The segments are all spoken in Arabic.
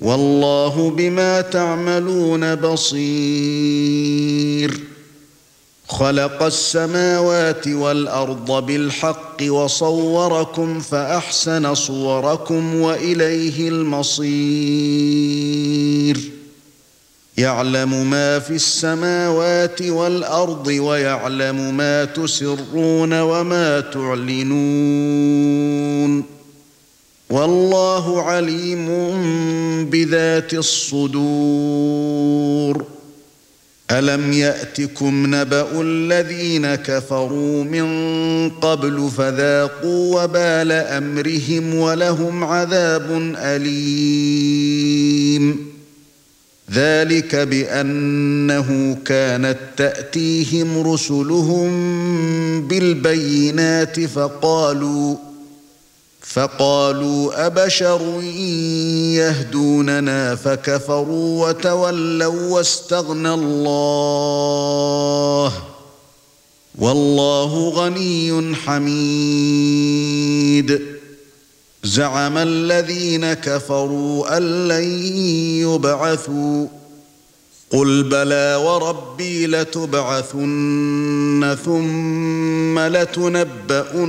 والله بما تعملون بصير. خلق السماوات والأرض بالحق وصوركم فأحسن صوركم وإليه المصير. يعلم ما في السماوات والأرض ويعلم ما تسرون وما تعلنون. والله عليم بذات الصدور. ألم يأتكم نبأ الذين كفروا من قبل فذاقوا وبال أمرهم ولهم عذاب أليم. ذلك بأنه كانت تأتيهم رسلهم بالبينات فقالوا فقالوا أبشر يهدوننا فكفروا وتولوا واستغنى الله والله غني حميد زعم الذين كفروا أن لن يبعثوا قل بلى وربي لتبعثن ثم لتنبؤن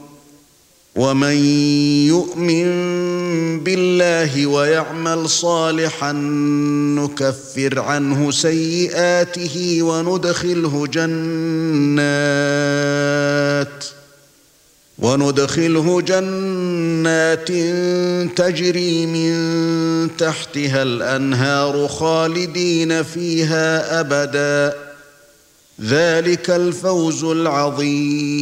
ومن يؤمن بالله ويعمل صالحا نكفر عنه سيئاته وندخله جنات وندخله جنات تجري من تحتها الانهار خالدين فيها ابدا ذلك الفوز العظيم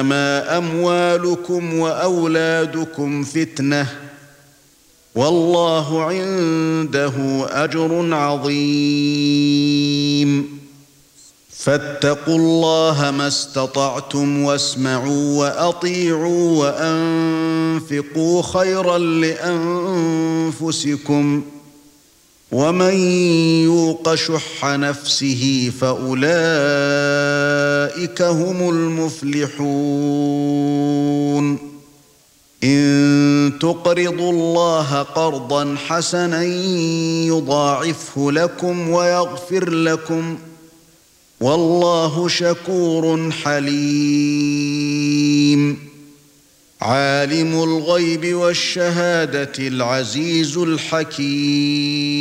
إنما أموالكم وأولادكم فتنة. والله عنده أجر عظيم. فاتقوا الله ما استطعتم واسمعوا وأطيعوا وأنفقوا خيرا لأنفسكم. ومن يوق شح نفسه فأولئك هم المفلحون. إن تقرضوا الله قرضا حسنا يضاعفه لكم ويغفر لكم. والله شكور حليم. عالم الغيب والشهادة العزيز الحكيم.